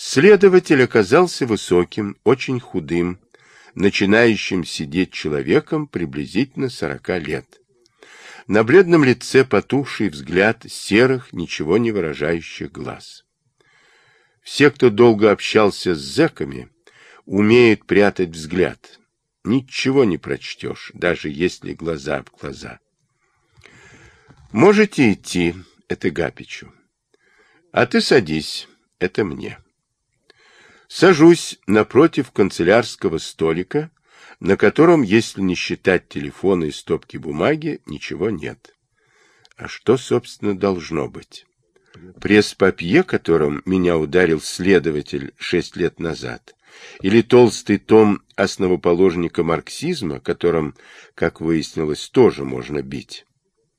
Следователь оказался высоким, очень худым, начинающим сидеть человеком приблизительно сорока лет. На бледном лице потухший взгляд серых, ничего не выражающих глаз. Все, кто долго общался с зэками, умеют прятать взгляд. Ничего не прочтешь, даже если глаза об глаза. Можете идти, это Гапичу. А ты садись, это мне. Сажусь напротив канцелярского столика, на котором, если не считать телефона и стопки бумаги, ничего нет. А что, собственно, должно быть? Пресс-папье, которым меня ударил следователь шесть лет назад, или толстый том основоположника марксизма, которым, как выяснилось, тоже можно бить.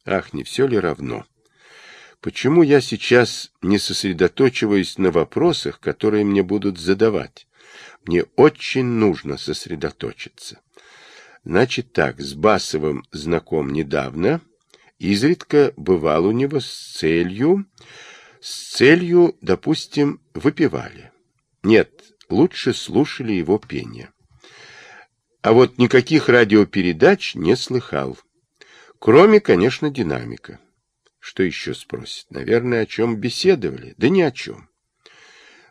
Ах, не все ли равно? Почему я сейчас не сосредоточиваюсь на вопросах, которые мне будут задавать? Мне очень нужно сосредоточиться. Значит так, с Басовым знаком недавно, изредка бывал у него с целью, с целью, допустим, выпивали. Нет, лучше слушали его пение. А вот никаких радиопередач не слыхал. Кроме, конечно, динамика. Что еще спросит? Наверное, о чем беседовали? Да ни о чем.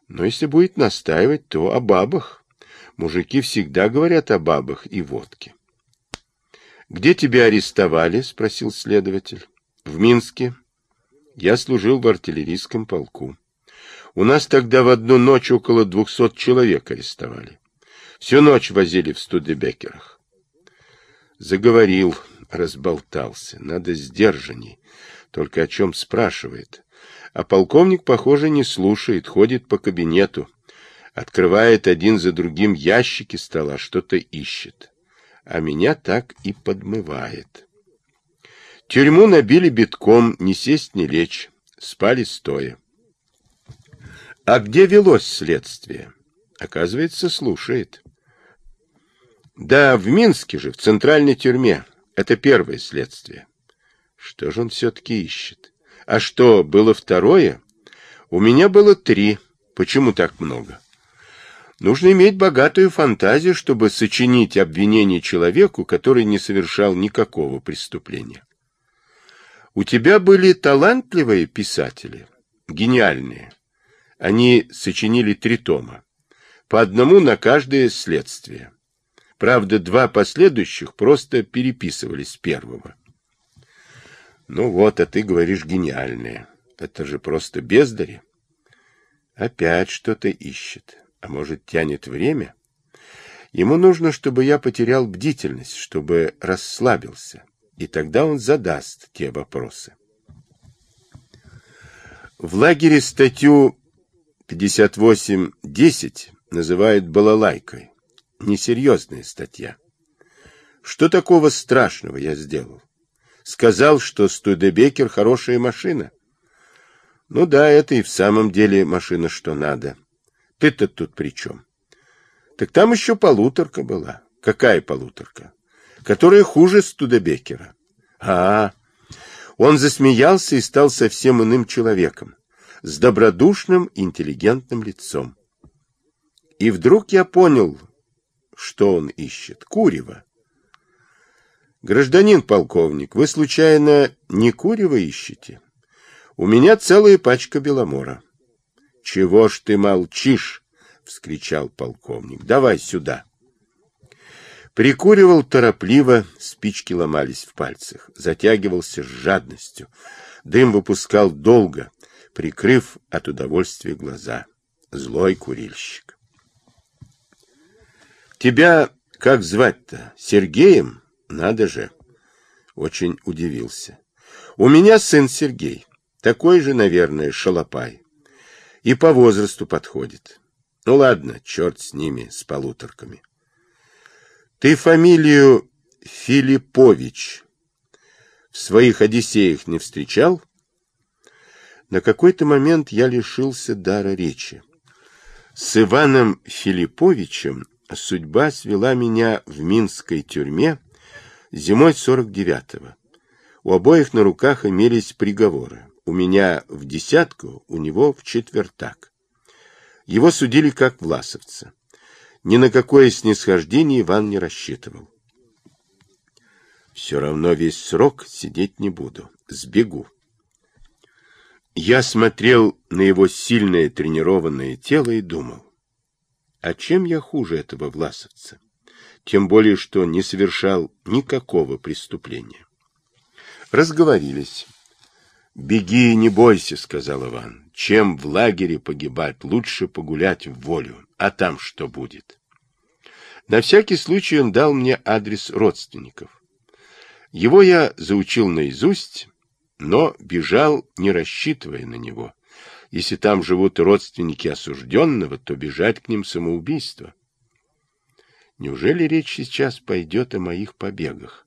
Но если будет настаивать, то о бабах. Мужики всегда говорят о бабах и водке. «Где тебя арестовали?» — спросил следователь. «В Минске. Я служил в артиллерийском полку. У нас тогда в одну ночь около двухсот человек арестовали. Всю ночь возили в студебекерах». Заговорил, разболтался. Надо сдержанней. Только о чем спрашивает. А полковник, похоже, не слушает, ходит по кабинету. Открывает один за другим ящики стола, что-то ищет. А меня так и подмывает. Тюрьму набили битком, не сесть, не лечь. Спали стоя. А где велось следствие? Оказывается, слушает. Да, в Минске же, в центральной тюрьме. Это первое следствие. Что же он все-таки ищет? А что, было второе? У меня было три. Почему так много? Нужно иметь богатую фантазию, чтобы сочинить обвинение человеку, который не совершал никакого преступления. У тебя были талантливые писатели, гениальные. Они сочинили три тома, по одному на каждое следствие. Правда, два последующих просто переписывались с первого. Ну вот, а ты говоришь гениальные. Это же просто бездари. Опять что-то ищет. А может, тянет время? Ему нужно, чтобы я потерял бдительность, чтобы расслабился. И тогда он задаст те вопросы. В лагере статью 58.10 называют балалайкой. Несерьезная статья. Что такого страшного я сделал? Сказал, что Студебекер хорошая машина. Ну да, это и в самом деле машина, что надо. Ты-то тут при чем? Так там еще полуторка была. Какая полуторка? Которая хуже Студебекера. А, -а, он засмеялся и стал совсем иным человеком, с добродушным, интеллигентным лицом. И вдруг я понял, что он ищет. Курева. Гражданин полковник, вы случайно не курево ищете? У меня целая пачка беломора. Чего ж ты молчишь? вскричал полковник. Давай сюда. Прикуривал торопливо, спички ломались в пальцах, затягивался с жадностью. Дым выпускал долго, прикрыв от удовольствия глаза. Злой курильщик. Тебя как звать-то? Сергеем? Надо же. Очень удивился. У меня сын Сергей. Такой же, наверное, шалопай. И по возрасту подходит. Ну ладно, черт с ними, с полуторками. Ты фамилию Филиппович в своих Одиссеях не встречал? На какой-то момент я лишился дара речи. С Иваном Филипповичем судьба свела меня в Минской тюрьме зимой 49-го. У обоих на руках имелись приговоры. У меня в десятку, у него в четвертак. Его судили как власовца. Ни на какое снисхождение Иван не рассчитывал. Все равно весь срок сидеть не буду. Сбегу. Я смотрел на его сильное тренированное тело и думал, а чем я хуже этого власовца? Тем более, что не совершал никакого преступления. Разговорились. «Беги, не бойся», — сказал Иван. «Чем в лагере погибать, лучше погулять в волю. А там что будет?» На всякий случай он дал мне адрес родственников. Его я заучил наизусть, но бежал, не рассчитывая на него. Если там живут родственники осужденного, то бежать к ним самоубийство. Неужели речь сейчас пойдет о моих побегах?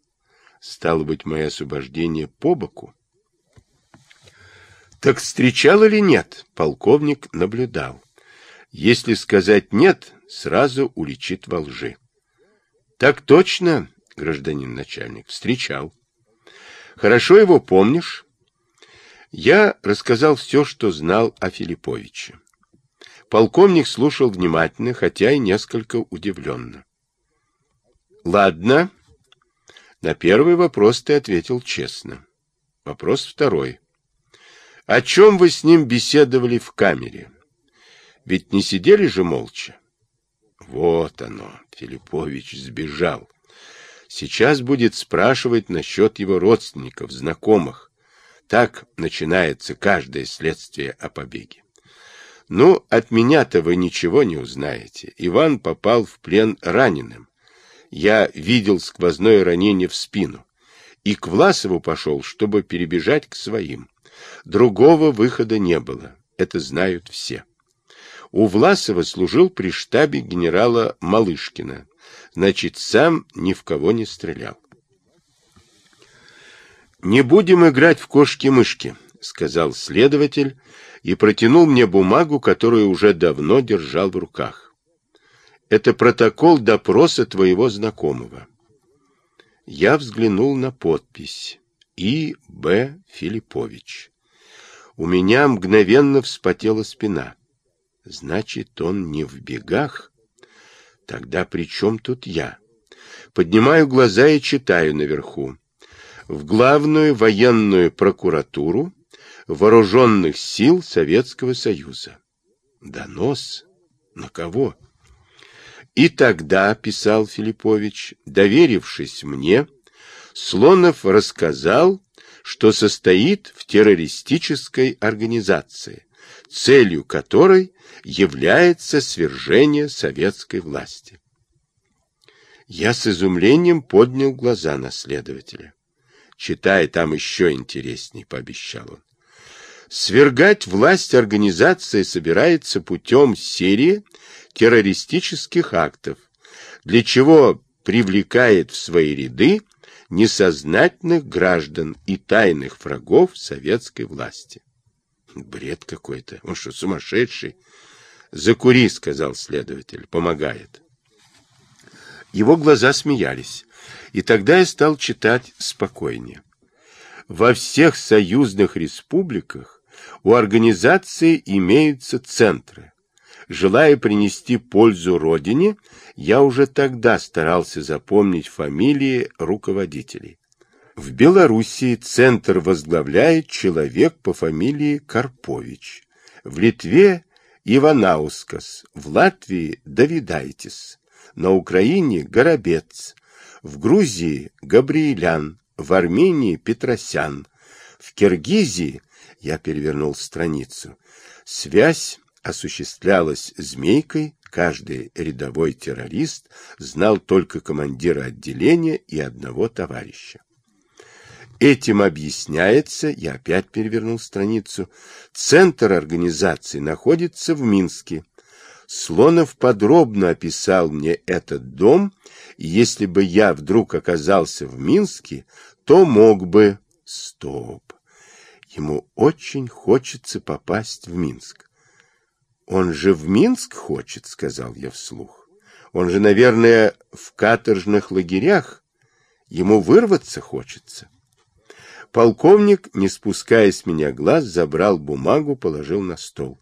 Стало быть, мое освобождение по боку? Так встречал или нет? Полковник наблюдал. Если сказать «нет», сразу уличит во лжи. Так точно, гражданин начальник, встречал. Хорошо его помнишь? Я рассказал все, что знал о Филипповиче. Полковник слушал внимательно, хотя и несколько удивленно. Ладно. На первый вопрос ты ответил честно. Вопрос второй. О чем вы с ним беседовали в камере? Ведь не сидели же молча? Вот оно, Филиппович сбежал. Сейчас будет спрашивать насчет его родственников, знакомых. Так начинается каждое следствие о побеге. Ну, от меня-то вы ничего не узнаете. Иван попал в плен раненым. Я видел сквозное ранение в спину. И к Власову пошел, чтобы перебежать к своим. Другого выхода не было. Это знают все. У Власова служил при штабе генерала Малышкина значит, сам ни в кого не стрелял. «Не будем играть в кошки-мышки», — сказал следователь и протянул мне бумагу, которую уже давно держал в руках. «Это протокол допроса твоего знакомого». Я взглянул на подпись И. Б. Филиппович. У меня мгновенно вспотела спина. Значит, он не в бегах? Тогда при чем тут я? Поднимаю глаза и читаю наверху. В главную военную прокуратуру вооруженных сил Советского Союза. Донос? На кого? И тогда, писал Филиппович, доверившись мне, Слонов рассказал, что состоит в террористической организации, целью которой является свержение советской власти. Я с изумлением поднял глаза на следователя. Читая там еще интересней, пообещал он. Свергать власть организация собирается путем серии террористических актов, для чего привлекает в свои ряды несознательных граждан и тайных врагов советской власти. Бред какой-то. Он что, сумасшедший? Закури, сказал следователь. Помогает. Его глаза смеялись. И тогда я стал читать спокойнее. Во всех союзных республиках у организации имеются центры. Желая принести пользу Родине, я уже тогда старался запомнить фамилии руководителей. В Белоруссии центр возглавляет человек по фамилии Карпович. В Литве Иванаускас, в Латвии Давидайтис, на Украине Горобец, в Грузии Габриэлян, в Армении Петросян, в Киргизии, я перевернул страницу, связь осуществлялась змейкой, каждый рядовой террорист знал только командира отделения и одного товарища. Этим объясняется, я опять перевернул страницу, центр организации находится в Минске. Слонов подробно описал мне этот дом, и если бы я вдруг оказался в Минске, то мог бы... Стоп! Ему очень хочется попасть в Минск. Он же в Минск хочет, сказал я вслух. Он же, наверное, в каторжных лагерях. Ему вырваться хочется. Полковник, не спуская с меня глаз, забрал бумагу, положил на стол.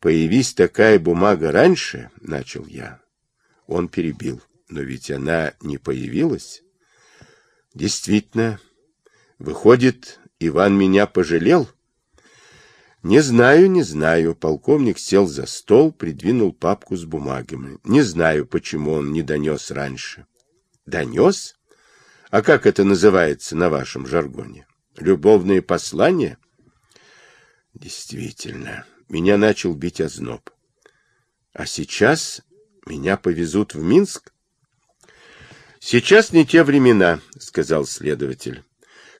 Появись такая бумага раньше, — начал я. Он перебил. Но ведь она не появилась. Действительно. Выходит, Иван меня пожалел? Не знаю, не знаю. Полковник сел за стол, придвинул папку с бумагами. Не знаю, почему он не донес раньше. Донес? А как это называется на вашем жаргоне? Любовные послания? Действительно, меня начал бить озноб. А сейчас меня повезут в Минск? Сейчас не те времена, сказал следователь.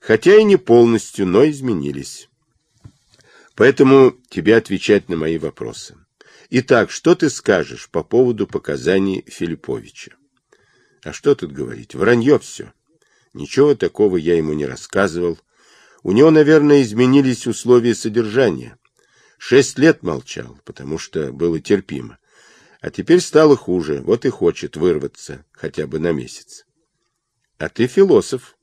Хотя и не полностью, но изменились. Поэтому тебе отвечать на мои вопросы. Итак, что ты скажешь по поводу показаний Филипповича? А что тут говорить? Вранье все. Ничего такого я ему не рассказывал. У него, наверное, изменились условия содержания. Шесть лет молчал, потому что было терпимо. А теперь стало хуже, вот и хочет вырваться хотя бы на месяц. А ты философ.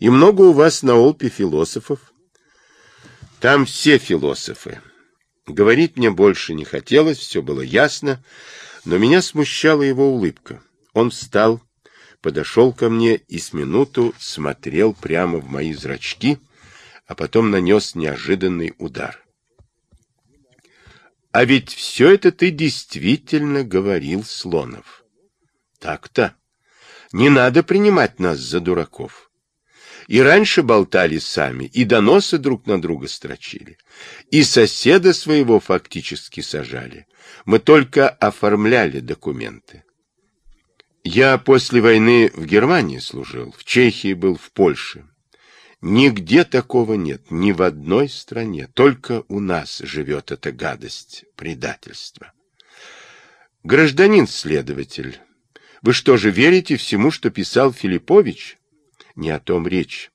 И много у вас на Олпе философов. Там все философы. Говорить мне больше не хотелось, все было ясно, но меня смущала его улыбка. Он встал, подошел ко мне и с минуту смотрел прямо в мои зрачки, а потом нанес неожиданный удар. — А ведь все это ты действительно говорил, Слонов. — Так-то. Не надо принимать нас за дураков. И раньше болтали сами, и доносы друг на друга строчили, и соседа своего фактически сажали. Мы только оформляли документы. Я после войны в Германии служил, в Чехии был, в Польше. Нигде такого нет, ни в одной стране. Только у нас живет эта гадость, предательство. Гражданин-следователь, вы что же верите всему, что писал Филиппович? Не о том речь.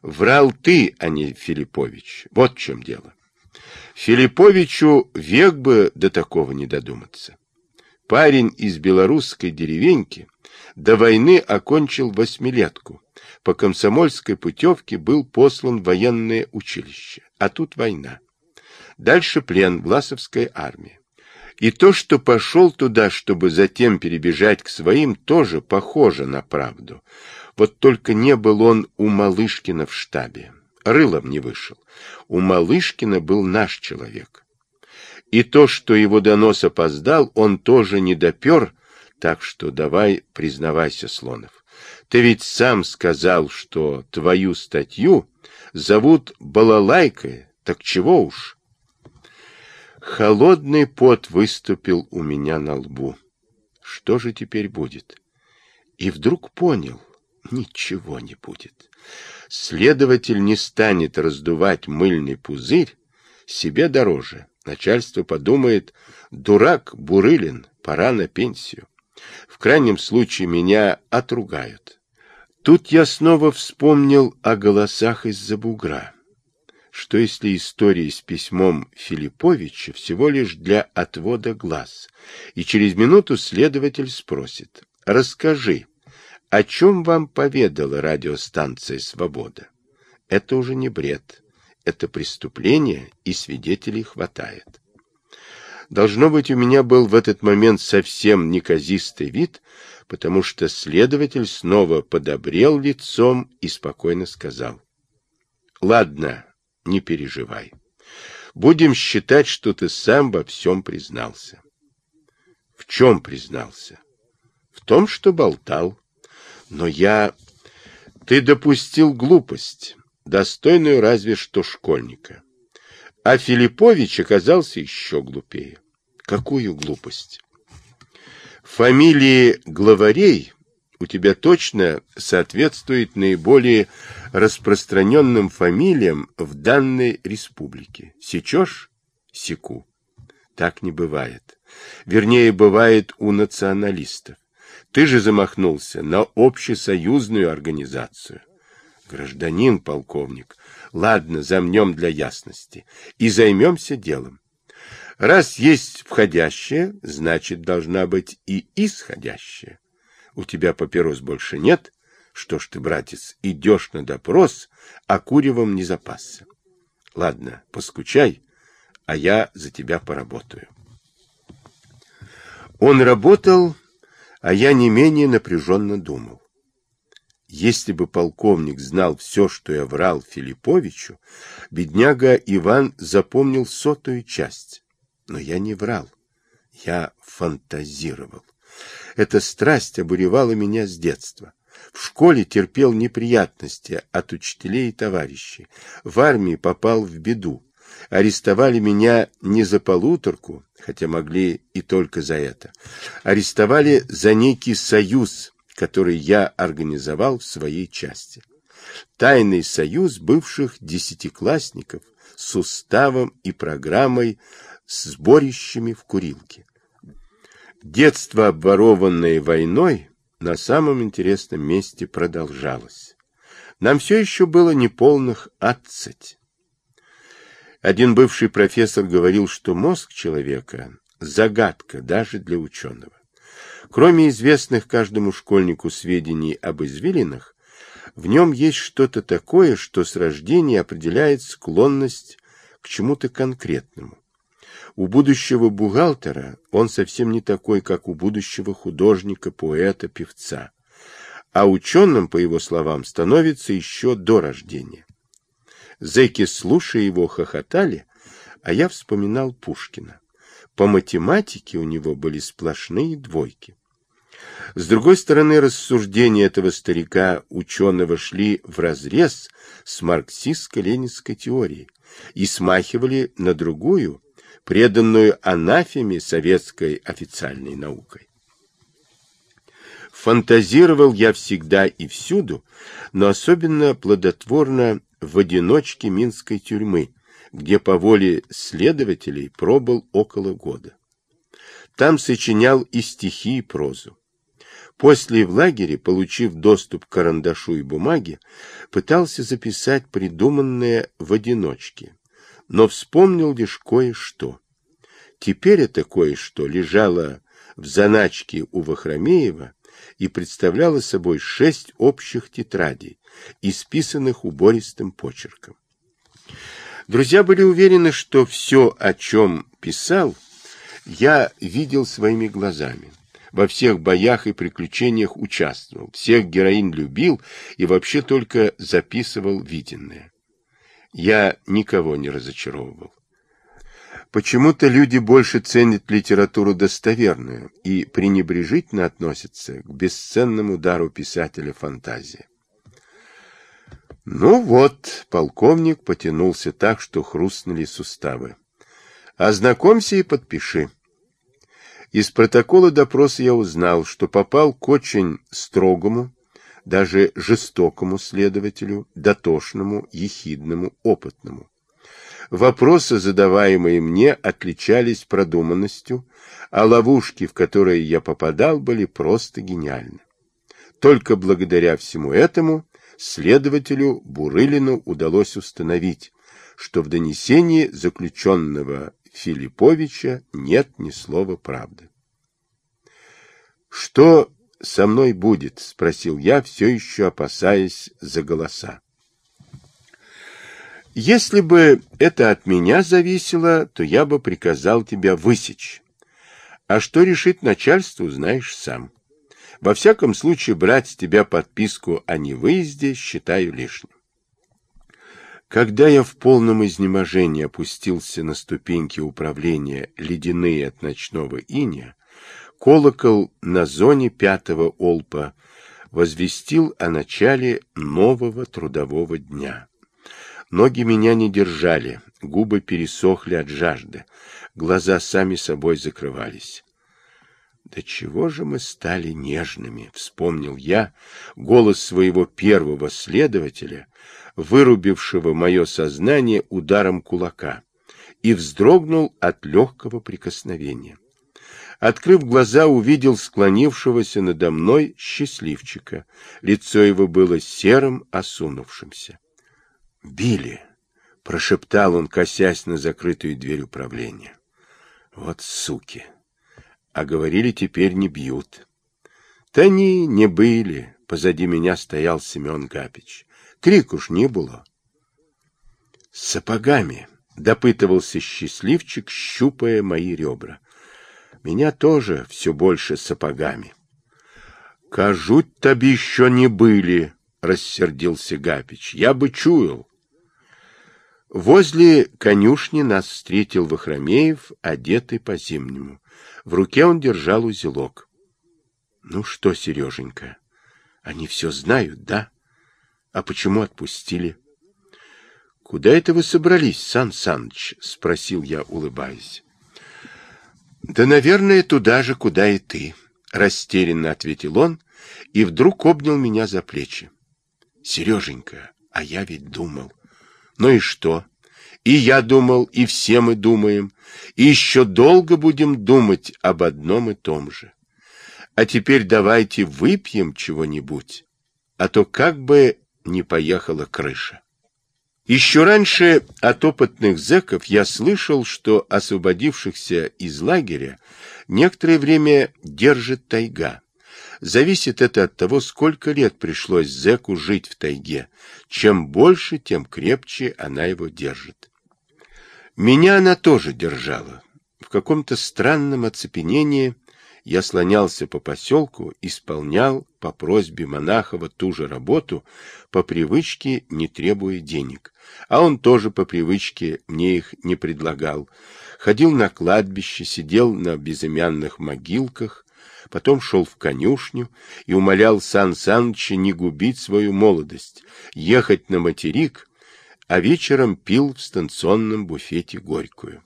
Врал ты, а не Филиппович. Вот в чем дело. Филипповичу век бы до такого не додуматься. Парень из белорусской деревеньки до войны окончил восьмилетку. По комсомольской путевке был послан в военное училище. А тут война. Дальше плен, Власовская армия. И то, что пошел туда, чтобы затем перебежать к своим, тоже похоже на правду. Вот только не был он у Малышкина в штабе. Рылом не вышел. У Малышкина был наш человек. И то, что его донос опоздал, он тоже не допер, так что давай признавайся, Слонов. Ты ведь сам сказал, что твою статью зовут Балалайкой, так чего уж? Холодный пот выступил у меня на лбу. Что же теперь будет? И вдруг понял, ничего не будет. Следователь не станет раздувать мыльный пузырь, себе дороже. Начальство подумает, дурак Бурылин, пора на пенсию. В крайнем случае меня отругают. Тут я снова вспомнил о голосах из-за бугра что если история с письмом Филипповича всего лишь для отвода глаз, и через минуту следователь спросит, расскажи, о чем вам поведала радиостанция «Свобода»? Это уже не бред, это преступление, и свидетелей хватает. Должно быть, у меня был в этот момент совсем неказистый вид, потому что следователь снова подобрел лицом и спокойно сказал. — Ладно, не переживай. Будем считать, что ты сам во всем признался. В чем признался? В том, что болтал. Но я... Ты допустил глупость, достойную разве что школьника. А Филиппович оказался еще глупее. Какую глупость? Фамилии главарей у тебя точно соответствует наиболее распространенным фамилиям в данной республике. Сечешь? Секу. Так не бывает. Вернее, бывает у националистов. Ты же замахнулся на общесоюзную организацию. Гражданин полковник, ладно, замнем для ясности и займемся делом. Раз есть входящее, значит, должна быть и исходящая. У тебя папирос больше нет? Что ж ты, братец, идешь на допрос, а куревом не запасся. Ладно, поскучай, а я за тебя поработаю. Он работал, а я не менее напряженно думал. Если бы полковник знал все, что я врал Филипповичу, бедняга Иван запомнил сотую часть. Но я не врал. Я фантазировал. Эта страсть обуревала меня с детства. В школе терпел неприятности от учителей и товарищей. В армии попал в беду. Арестовали меня не за полуторку, хотя могли и только за это. Арестовали за некий союз, который я организовал в своей части. Тайный союз бывших десятиклассников с уставом и программой с сборищами в курилке. Детство, обворованное войной, на самом интересном месте продолжалось. Нам все еще было неполных отцать. Один бывший профессор говорил, что мозг человека – загадка даже для ученого. Кроме известных каждому школьнику сведений об извилинах, в нем есть что-то такое, что с рождения определяет склонность к чему-то конкретному. У будущего бухгалтера он совсем не такой, как у будущего художника, поэта, певца. А ученым, по его словам, становится еще до рождения. Зэки, слушая его, хохотали, а я вспоминал Пушкина. По математике у него были сплошные двойки. С другой стороны, рассуждения этого старика ученого шли вразрез с марксистско-ленинской теорией и смахивали на другую, преданную анафеме советской официальной наукой. Фантазировал я всегда и всюду, но особенно плодотворно в одиночке Минской тюрьмы, где по воле следователей пробыл около года. Там сочинял и стихи, и прозу. После в лагере, получив доступ к карандашу и бумаге, пытался записать придуманное в одиночке, но вспомнил лишь кое-что. Теперь это кое-что лежало в заначке у Вахромеева и представляло собой шесть общих тетрадей, исписанных убористым почерком. Друзья были уверены, что все, о чем писал, я видел своими глазами. Во всех боях и приключениях участвовал, всех героинь любил и вообще только записывал виденное. Я никого не разочаровывал. Почему-то люди больше ценят литературу достоверную и пренебрежительно относятся к бесценному дару писателя фантазии. Ну вот, полковник потянулся так, что хрустнули суставы. Ознакомься и подпиши. Из протокола допроса я узнал, что попал к очень строгому, даже жестокому следователю, дотошному, ехидному, опытному. Вопросы, задаваемые мне, отличались продуманностью, а ловушки, в которые я попадал, были просто гениальны. Только благодаря всему этому следователю Бурылину удалось установить, что в донесении заключенного Филипповича нет ни слова правды. Что со мной будет? — спросил я, все еще опасаясь за голоса. Если бы это от меня зависело, то я бы приказал тебя высечь. А что решит начальство, знаешь сам. Во всяком случае, брать с тебя подписку о невыезде считаю лишним. Когда я в полном изнеможении опустился на ступеньки управления, ледяные от ночного иния, Колокол на зоне пятого олпа возвестил о начале нового трудового дня. Ноги меня не держали, губы пересохли от жажды, глаза сами собой закрывались. «Да чего же мы стали нежными?» — вспомнил я голос своего первого следователя, вырубившего мое сознание ударом кулака, и вздрогнул от легкого прикосновения. Открыв глаза, увидел склонившегося надо мной счастливчика. Лицо его было серым, осунувшимся. — Били! — прошептал он, косясь на закрытую дверь управления. — Вот суки! А говорили, теперь не бьют. — Та не, не были. Позади меня стоял Семен Гапич. Крик уж не было. — С сапогами! — допытывался счастливчик, щупая мои ребра. Меня тоже все больше сапогами. — Кажуть, таби еще не были, — рассердился Гапич. — Я бы чуял. Возле конюшни нас встретил Вахромеев, одетый по-зимнему. В руке он держал узелок. — Ну что, Сереженька, они все знают, да? А почему отпустили? — Куда это вы собрались, Сан Саныч? — спросил я, улыбаясь. — Да, наверное, туда же, куда и ты, — растерянно ответил он и вдруг обнял меня за плечи. — Сереженька, а я ведь думал. Ну и что? И я думал, и все мы думаем, и еще долго будем думать об одном и том же. А теперь давайте выпьем чего-нибудь, а то как бы не поехала крыша. Еще раньше от опытных зэков я слышал, что освободившихся из лагеря некоторое время держит тайга. Зависит это от того, сколько лет пришлось зэку жить в тайге. Чем больше, тем крепче она его держит. Меня она тоже держала. В каком-то странном оцепенении я слонялся по поселку, исполнял по просьбе Монахова ту же работу, по привычке не требуя денег. А он тоже по привычке мне их не предлагал. Ходил на кладбище, сидел на безымянных могилках, потом шел в конюшню и умолял Сан Саныча не губить свою молодость, ехать на материк, а вечером пил в станционном буфете горькую.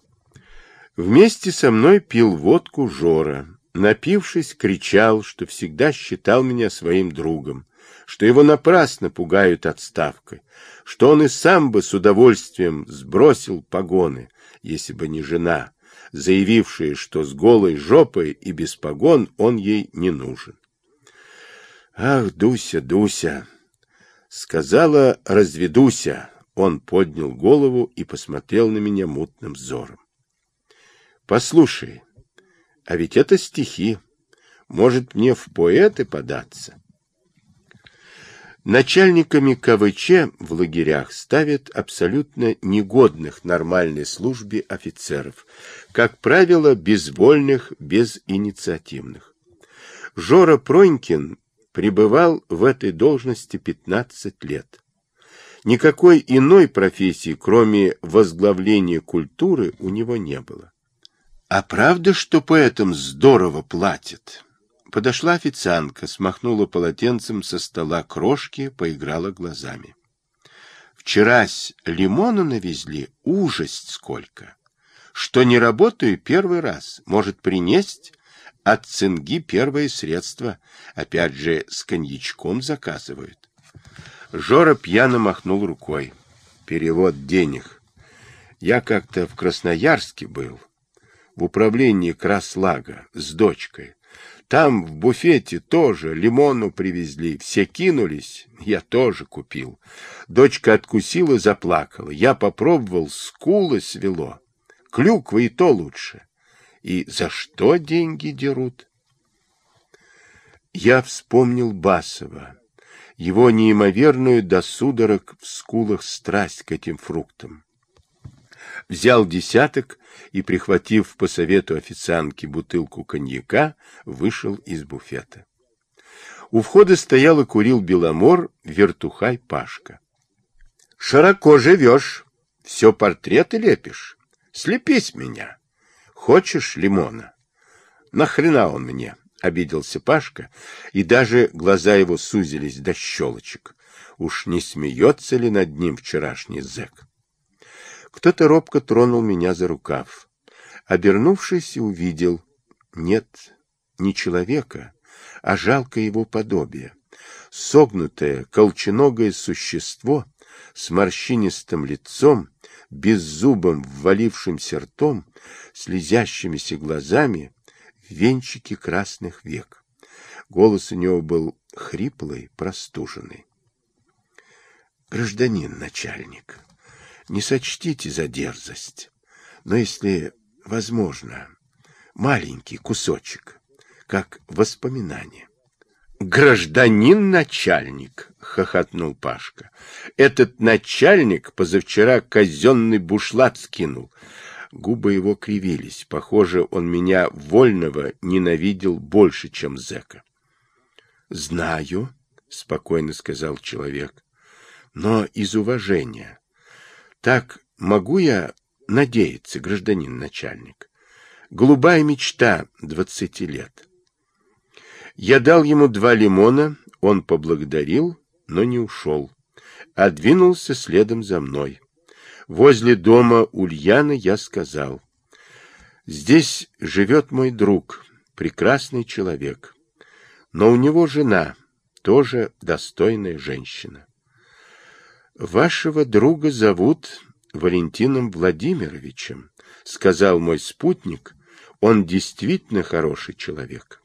Вместе со мной пил водку Жора, напившись, кричал, что всегда считал меня своим другом, что его напрасно пугают отставкой, что он и сам бы с удовольствием сбросил погоны, если бы не жена, заявившая, что с голой жопой и без погон он ей не нужен. «Ах, Дуся, Дуся!» Сказала, разведуся. Он поднял голову и посмотрел на меня мутным взором. «Послушай, а ведь это стихи. Может, мне в поэты податься?» Начальниками КВЧ в лагерях ставят абсолютно негодных нормальной службе офицеров, как правило, безвольных, безинициативных. Жора Пронькин пребывал в этой должности 15 лет. Никакой иной профессии, кроме возглавления культуры, у него не было. А правда, что поэтам здорово платят? Подошла официантка, смахнула полотенцем со стола крошки, поиграла глазами. Вчерась лимона навезли, ужасть сколько. Что не работаю первый раз, может принесть от цинги первое средство. Опять же, с коньячком заказывают. Жора пьяно махнул рукой. Перевод денег. Я как-то в Красноярске был, в управлении Краслага, с дочкой. Там в буфете тоже лимону привезли, все кинулись, я тоже купил. Дочка откусила, заплакала. Я попробовал, скулы свело. Клюква и то лучше. И за что деньги дерут? Я вспомнил Басова, его неимоверную до судорог в скулах страсть к этим фруктам взял десяток и, прихватив по совету официантки бутылку коньяка, вышел из буфета. У входа стоял и курил Беломор, вертухай Пашка. — Широко живешь, все портреты лепишь. Слепись меня. Хочешь лимона? — Нахрена он мне? — обиделся Пашка, и даже глаза его сузились до щелочек. Уж не смеется ли над ним вчерашний зэк? Кто-то робко тронул меня за рукав. Обернувшись, увидел, нет, не человека, а жалкое его подобие. Согнутое, колченогое существо с морщинистым лицом, беззубым ввалившимся ртом, слезящимися глазами, венчики красных век. Голос у него был хриплый, простуженный. «Гражданин начальник, не сочтите за дерзость, но если возможно, маленький кусочек, как воспоминание. Гражданин начальник, хохотнул Пашка. Этот начальник позавчера казенный бушлат скинул. Губы его кривились. Похоже, он меня, вольного, ненавидел больше, чем зэка. — Знаю, — спокойно сказал человек, — но из уважения. Так могу я надеяться, гражданин начальник? Голубая мечта двадцати лет. Я дал ему два лимона, он поблагодарил, но не ушел, а двинулся следом за мной. Возле дома Ульяны я сказал, «Здесь живет мой друг, прекрасный человек, но у него жена, тоже достойная женщина. Вашего друга зовут Валентином Владимировичем, сказал мой спутник, он действительно хороший человек.